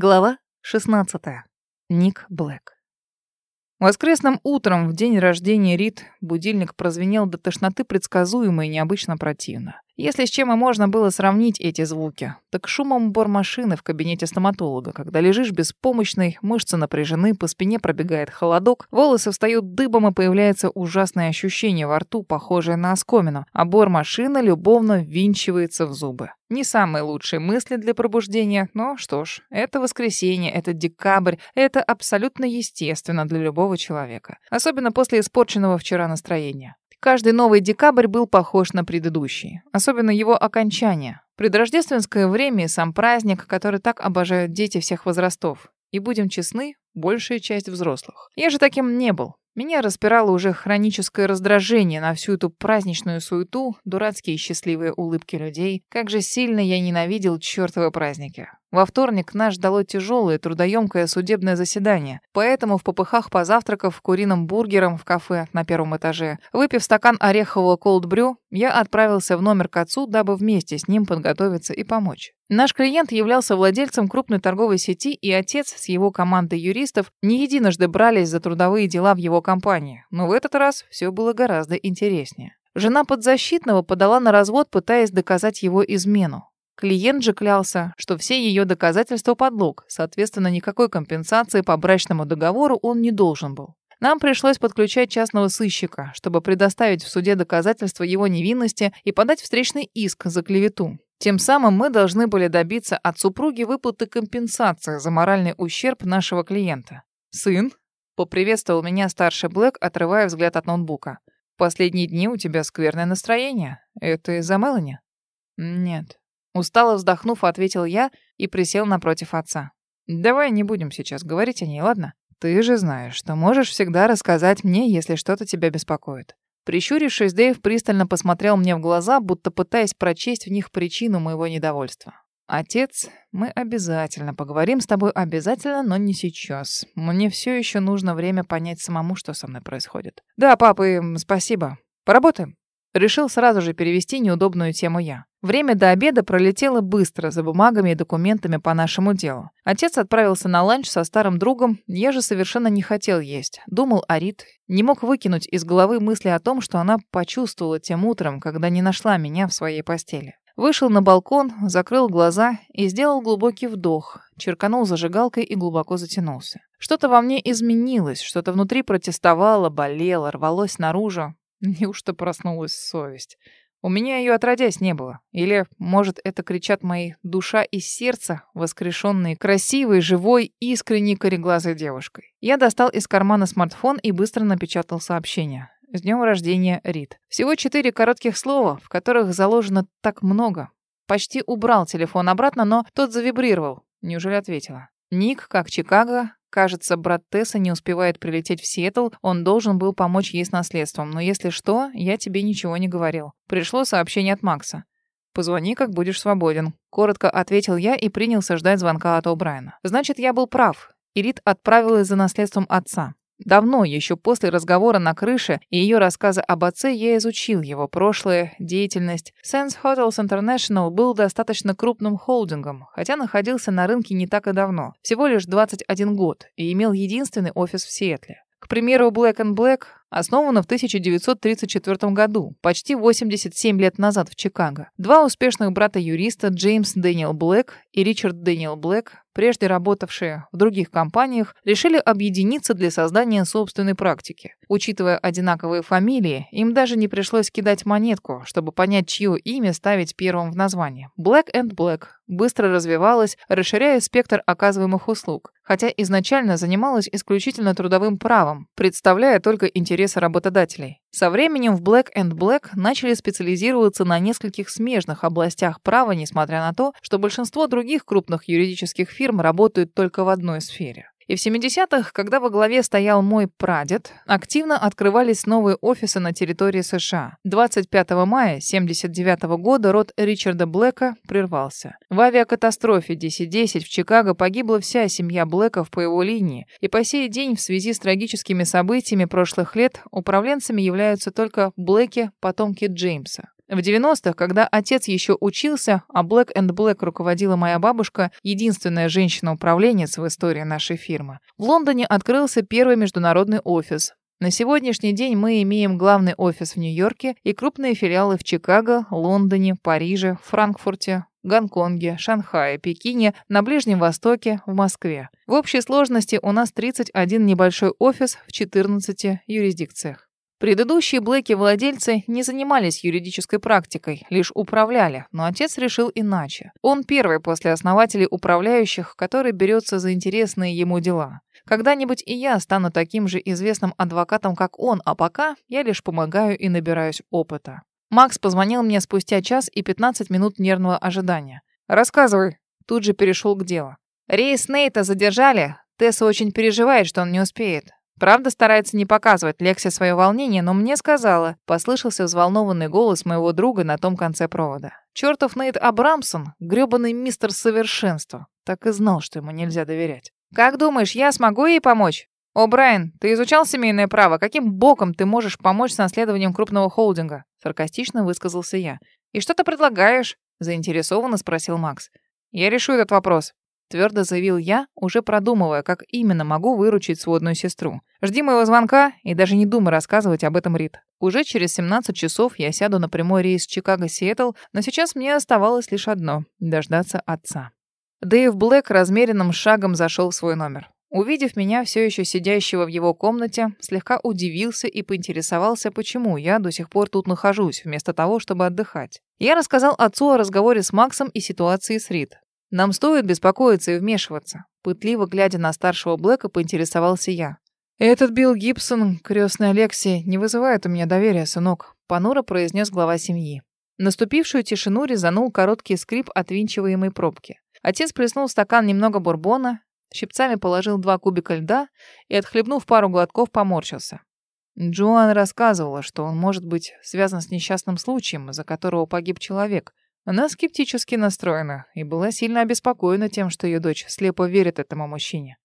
Глава 16. Ник Блэк. Воскресным утром, в день рождения Рит, будильник прозвенел до тошноты предсказуемо и необычно противно. Если с чем и можно было сравнить эти звуки, так шумом бормашины в кабинете стоматолога, когда лежишь беспомощный, мышцы напряжены, по спине пробегает холодок, волосы встают дыбом и появляется ужасное ощущение во рту, похожее на оскомину, а бормашина любовно ввинчивается в зубы. Не самые лучшие мысли для пробуждения, но что ж, это воскресенье, это декабрь, это абсолютно естественно для любого человека. Особенно после испорченного вчера настроения. Каждый новый декабрь был похож на предыдущий, особенно его окончание. Предрождественское время и сам праздник, который так обожают дети всех возрастов. И будем честны, большая часть взрослых. Я же таким не был. Меня распирало уже хроническое раздражение на всю эту праздничную суету, дурацкие счастливые улыбки людей. Как же сильно я ненавидел чертовы праздники. Во вторник нас ждало тяжелое, трудоемкое судебное заседание, поэтому в попыхах позавтракав куриным бургером в кафе на первом этаже, выпив стакан орехового колдбрю, я отправился в номер к отцу, дабы вместе с ним подготовиться и помочь. Наш клиент являлся владельцем крупной торговой сети, и отец с его командой юристов не единожды брались за трудовые дела в его компании. Но в этот раз все было гораздо интереснее. Жена подзащитного подала на развод, пытаясь доказать его измену. Клиент же клялся, что все ее доказательства подлог, соответственно, никакой компенсации по брачному договору он не должен был. Нам пришлось подключать частного сыщика, чтобы предоставить в суде доказательства его невинности и подать встречный иск за клевету. Тем самым мы должны были добиться от супруги выплаты компенсации за моральный ущерб нашего клиента. «Сын?» — поприветствовал меня старший Блэк, отрывая взгляд от ноутбука. «Последние дни у тебя скверное настроение. Это из-за Мелани?» «Нет». Устало вздохнув, ответил я и присел напротив отца. «Давай не будем сейчас говорить о ней, ладно? Ты же знаешь, что можешь всегда рассказать мне, если что-то тебя беспокоит. Прищурившись, Дэйв пристально посмотрел мне в глаза, будто пытаясь прочесть в них причину моего недовольства. «Отец, мы обязательно поговорим с тобой, обязательно, но не сейчас. Мне все еще нужно время понять самому, что со мной происходит». «Да, папа, спасибо. Поработаем?» Решил сразу же перевести неудобную тему я. Время до обеда пролетело быстро за бумагами и документами по нашему делу. Отец отправился на ланч со старым другом, я же совершенно не хотел есть. Думал о Рит, не мог выкинуть из головы мысли о том, что она почувствовала тем утром, когда не нашла меня в своей постели. Вышел на балкон, закрыл глаза и сделал глубокий вдох, черканул зажигалкой и глубоко затянулся. Что-то во мне изменилось, что-то внутри протестовало, болело, рвалось наружу. Неужто проснулась совесть? У меня ее отродясь не было. Или, может, это кричат мои душа и сердце, воскрешенные красивой, живой, искренней кореглазой девушкой. Я достал из кармана смартфон и быстро напечатал сообщение. С днем рождения, Рит. Всего четыре коротких слова, в которых заложено так много. Почти убрал телефон обратно, но тот завибрировал. Неужели ответила? Ник, как Чикаго, Кажется, брат Тесса не успевает прилететь в Сиэтл, он должен был помочь ей с наследством, но если что, я тебе ничего не говорил. Пришло сообщение от Макса. «Позвони, как будешь свободен», — коротко ответил я и принялся ждать звонка от О'Брайена. Значит, я был прав. Ирит отправилась за наследством отца. Давно, еще после разговора на крыше и ее рассказа об отце, я изучил его прошлое, деятельность. Sense Hotels International был достаточно крупным холдингом, хотя находился на рынке не так и давно, всего лишь 21 год, и имел единственный офис в Сиэтле. К примеру, Black Black основана в 1934 году, почти 87 лет назад в Чикаго. Два успешных брата-юриста, Джеймс Дэниел Блэк и Ричард Дэниел Блэк, прежде работавшие в других компаниях, решили объединиться для создания собственной практики. Учитывая одинаковые фамилии, им даже не пришлось кидать монетку, чтобы понять, чье имя ставить первым в название. Black and Black быстро развивалась, расширяя спектр оказываемых услуг, хотя изначально занималась исключительно трудовым правом, представляя только интересы работодателей. Со временем в Black and Black начали специализироваться на нескольких смежных областях права, несмотря на то, что большинство других крупных юридических фирм работают только в одной сфере. И в 70-х, когда во главе стоял мой прадед, активно открывались новые офисы на территории США. 25 мая 79 года род Ричарда Блэка прервался. В авиакатастрофе DC-10 в Чикаго погибла вся семья Блэков по его линии, и по сей день в связи с трагическими событиями прошлых лет управленцами являются только Блэки, потомки Джеймса. В 90-х, когда отец еще учился, а Black and Black руководила моя бабушка, единственная женщина-управленец в истории нашей фирмы, в Лондоне открылся первый международный офис. На сегодняшний день мы имеем главный офис в Нью-Йорке и крупные филиалы в Чикаго, Лондоне, Париже, Франкфурте, Гонконге, Шанхае, Пекине, на Ближнем Востоке, в Москве. В общей сложности у нас 31 небольшой офис в 14 юрисдикциях. Предыдущие Блэки-владельцы не занимались юридической практикой, лишь управляли, но отец решил иначе. Он первый после основателей управляющих, который берется за интересные ему дела. Когда-нибудь и я стану таким же известным адвокатом, как он, а пока я лишь помогаю и набираюсь опыта. Макс позвонил мне спустя час и 15 минут нервного ожидания. «Рассказывай». Тут же перешел к делу. «Рейс Нейта задержали. Тесса очень переживает, что он не успеет. Правда, старается не показывать Лексе свое волнение, но мне сказала. Послышался взволнованный голос моего друга на том конце провода. Чертов Нейт Абрамсон, грёбаный мистер совершенства. Так и знал, что ему нельзя доверять. «Как думаешь, я смогу ей помочь?» «О, Брайан, ты изучал семейное право. Каким боком ты можешь помочь с наследованием крупного холдинга?» Саркастично высказался я. «И что ты предлагаешь?» Заинтересованно спросил Макс. «Я решу этот вопрос. Твердо заявил я, уже продумывая, как именно могу выручить сводную сестру. Жди моего звонка и даже не думай рассказывать об этом Рит. Уже через 17 часов я сяду на прямой рейс Чикаго-Сиэтл, но сейчас мне оставалось лишь одно — дождаться отца. Дэйв Блэк размеренным шагом зашел в свой номер. Увидев меня, все еще сидящего в его комнате, слегка удивился и поинтересовался, почему я до сих пор тут нахожусь, вместо того, чтобы отдыхать. Я рассказал отцу о разговоре с Максом и ситуации с Рит. Нам стоит беспокоиться и вмешиваться. Пытливо глядя на старшего Блэка, поинтересовался я. «Этот Билл Гибсон, крестный Алекси, не вызывает у меня доверия, сынок», — понуро произнес глава семьи. Наступившую тишину резанул короткий скрип отвинчиваемой пробки. Отец плеснул стакан немного бурбона, щипцами положил два кубика льда и, отхлебнув пару глотков, поморщился. Джоан рассказывала, что он может быть связан с несчастным случаем, из-за которого погиб человек — она скептически настроена и была сильно обеспокоена тем, что ее дочь слепо верит этому мужчине.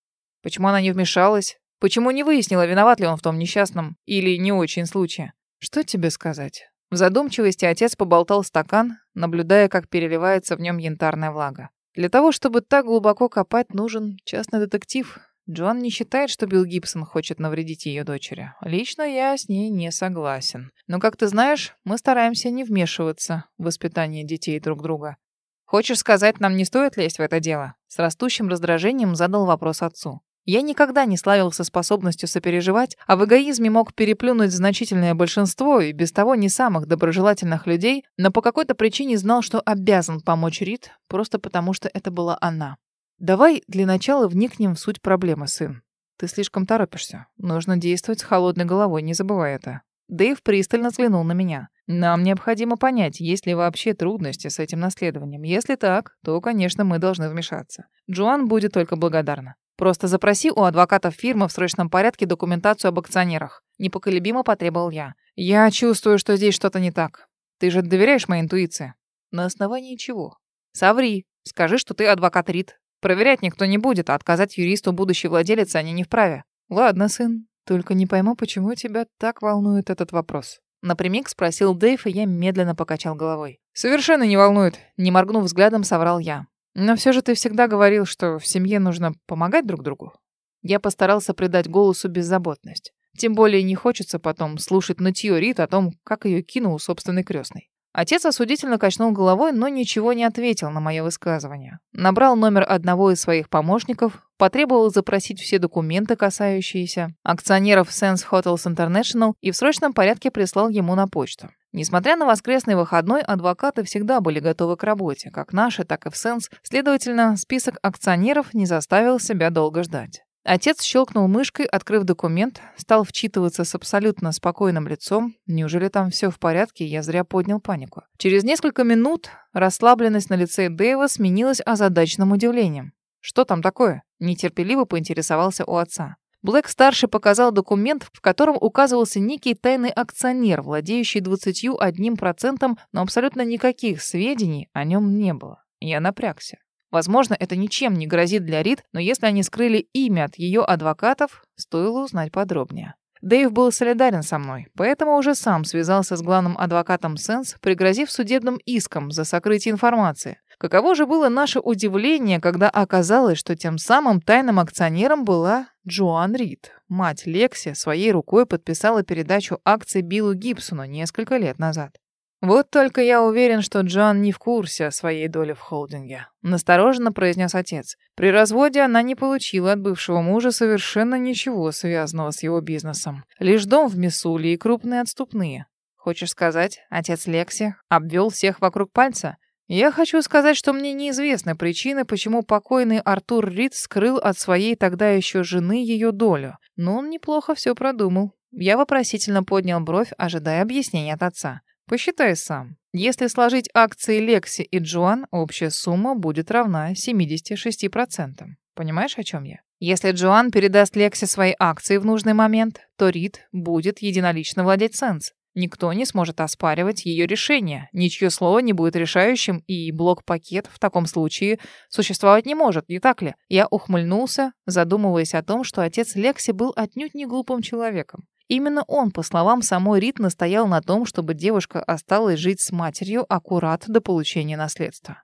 Почему она не вмешалась? Почему не выяснила, виноват ли он в том несчастном или не очень случае? Что тебе сказать? В задумчивости отец поболтал стакан, наблюдая, как переливается в нем янтарная влага. Для того, чтобы так глубоко копать, нужен частный детектив, Джон не считает, что Билл Гибсон хочет навредить ее дочери. Лично я с ней не согласен. Но, как ты знаешь, мы стараемся не вмешиваться в воспитание детей друг друга. Хочешь сказать, нам не стоит лезть в это дело? С растущим раздражением задал вопрос отцу. Я никогда не славился способностью сопереживать, а в эгоизме мог переплюнуть значительное большинство и без того не самых доброжелательных людей, но по какой-то причине знал, что обязан помочь Рит, просто потому что это была она. Давай для начала вникнем в суть проблемы, сын. Ты слишком торопишься. Нужно действовать с холодной головой, не забывай это. Дэйв пристально взглянул на меня. Нам необходимо понять, есть ли вообще трудности с этим наследованием. Если так, то, конечно, мы должны вмешаться. Джоан будет только благодарна. Просто запроси у адвокатов фирмы в срочном порядке документацию об акционерах. Непоколебимо потребовал я. Я чувствую, что здесь что-то не так. Ты же доверяешь моей интуиции? На основании чего? Соври. Скажи, что ты адвокат Рид. Проверять никто не будет, а отказать юристу будущей владелицы они не вправе. Ладно, сын, только не пойму, почему тебя так волнует этот вопрос. Напрямик спросил Дэйв, и я медленно покачал головой. «Совершенно не волнует», — не моргнув взглядом, соврал я. «Но все же ты всегда говорил, что в семье нужно помогать друг другу». Я постарался придать голосу беззаботность. Тем более не хочется потом слушать нытье Рит о том, как ее кинул собственный крестный. Отец осудительно качнул головой, но ничего не ответил на мое высказывание. Набрал номер одного из своих помощников, потребовал запросить все документы, касающиеся акционеров Sense Hotels International, и в срочном порядке прислал ему на почту. Несмотря на воскресный выходной, адвокаты всегда были готовы к работе, как наши, так и в Sense. Следовательно, список акционеров не заставил себя долго ждать. Отец щелкнул мышкой, открыв документ, стал вчитываться с абсолютно спокойным лицом. Неужели там все в порядке? Я зря поднял панику. Через несколько минут расслабленность на лице Дэйва сменилась озадаченным удивлением. «Что там такое?» — нетерпеливо поинтересовался у отца. Блэк-старший показал документ, в котором указывался некий тайный акционер, владеющий 21%, но абсолютно никаких сведений о нем не было. Я напрягся. Возможно, это ничем не грозит для Рид, но если они скрыли имя от ее адвокатов, стоило узнать подробнее. Дэйв был солидарен со мной, поэтому уже сам связался с главным адвокатом Сенс, пригрозив судебным иском за сокрытие информации. Каково же было наше удивление, когда оказалось, что тем самым тайным акционером была Джоан Рид. Мать Лекси своей рукой подписала передачу акций Биллу Гибсону несколько лет назад. «Вот только я уверен, что Джоан не в курсе о своей доле в холдинге», — настороженно произнес отец. При разводе она не получила от бывшего мужа совершенно ничего, связанного с его бизнесом. Лишь дом в Миссули и крупные отступные. Хочешь сказать, отец Лекси обвел всех вокруг пальца? Я хочу сказать, что мне неизвестны причины, почему покойный Артур Рид скрыл от своей тогда еще жены ее долю, но он неплохо все продумал. Я вопросительно поднял бровь, ожидая объяснения от отца. Посчитай сам. Если сложить акции Лекси и Джоан, общая сумма будет равна 76%. Понимаешь, о чем я? Если Джоан передаст Лекси свои акции в нужный момент, то Рид будет единолично владеть Сенс. Никто не сможет оспаривать ее решение, ничье слово не будет решающим, и блок-пакет в таком случае существовать не может, не так ли? Я ухмыльнулся, задумываясь о том, что отец Лекси был отнюдь не глупым человеком. Именно он, по словам самой Рит, настоял на том, чтобы девушка осталась жить с матерью аккурат до получения наследства.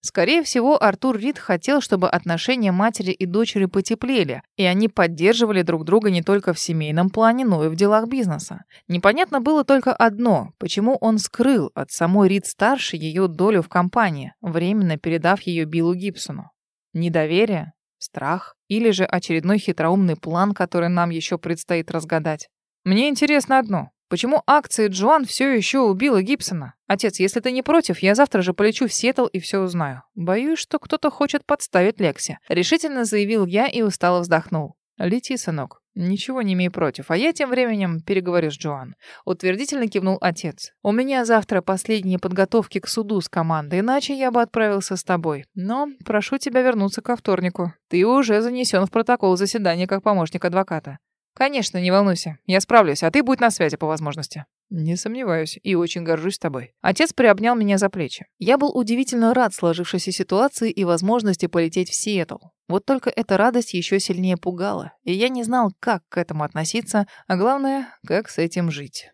Скорее всего, Артур Рид хотел, чтобы отношения матери и дочери потеплели, и они поддерживали друг друга не только в семейном плане, но и в делах бизнеса. Непонятно было только одно, почему он скрыл от самой Рид-старшей ее долю в компании, временно передав ее Биллу Гибсону. Недоверие, страх или же очередной хитроумный план, который нам еще предстоит разгадать. Мне интересно одно. Почему акции Джоан все еще убила Гибсона? Отец, если ты не против, я завтра же полечу в Сиэтл и все узнаю. Боюсь, что кто-то хочет подставить Лекси. Решительно заявил я и устало вздохнул. Лети, сынок. Ничего не имею против. А я тем временем переговорю с Джоан. Утвердительно кивнул отец. У меня завтра последние подготовки к суду с командой, иначе я бы отправился с тобой. Но прошу тебя вернуться ко вторнику. Ты уже занесен в протокол заседания как помощник адвоката. «Конечно, не волнуйся. Я справлюсь, а ты будь на связи по возможности». «Не сомневаюсь и очень горжусь тобой». Отец приобнял меня за плечи. Я был удивительно рад сложившейся ситуации и возможности полететь в Сиэтл. Вот только эта радость еще сильнее пугала, и я не знал, как к этому относиться, а главное, как с этим жить.